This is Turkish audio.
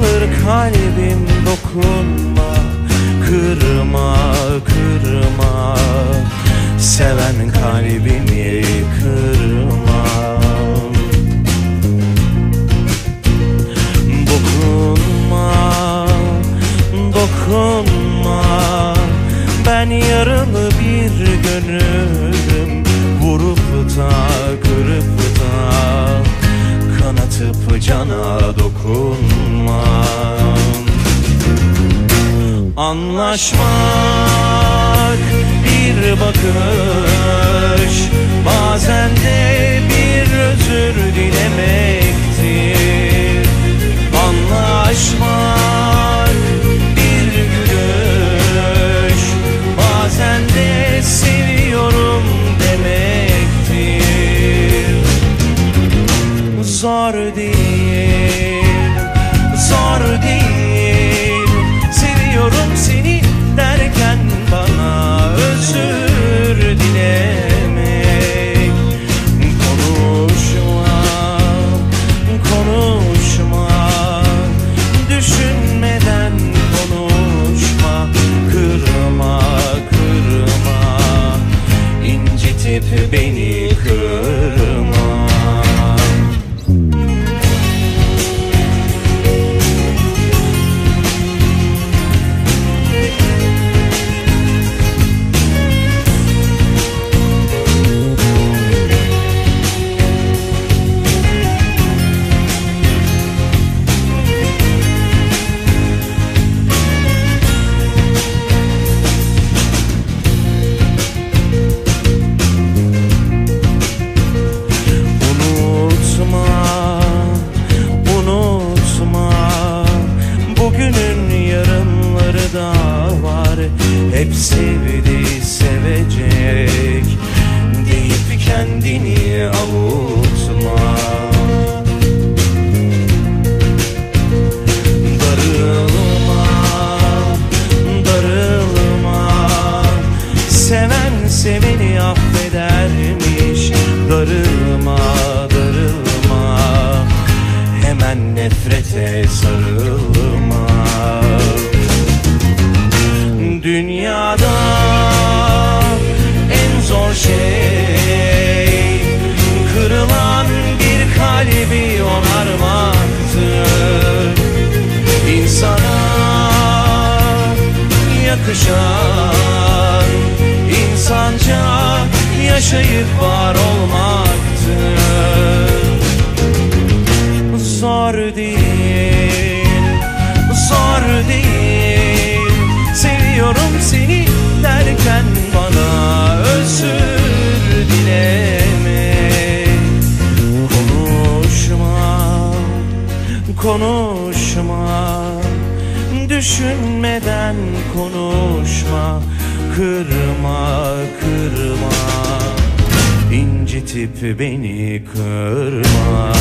Kırılır kalbim dokunma Kırma kırma. Seven kalbimi kırma. Dokunma Dokunma. Ben yaralı bir gönülüm Vurup da kırıp da Kanatıp cana dokun dokunmam Anlaşmak bir bakış. Bazen de bir özür dilemektir. Anlaşmak bir gülüş. Bazen de seviyorum demektir. Zor değil, zor değil. Seviyorum seni derken bana özür dilemek. Konuşma, konuşma. Düşünmeden konuşma. Kırma, kırma. İncitip beni Hep sevdi sevecek. Deyip kendini avutma. Darılma, darılma. Seven seveni affedermiş. Darılma, darılma. Hemen nefrete sarılma Dünyada en zor şey. Kırılan bir kalbi onarmaktır İnsana yakışan insanca yaşayıp var olmaktır Zor değil, zor değil derken bana özür dileme. Konuşma, konuşma. Düşünmeden konuşma. Kırma, kırma. İncitip beni kırma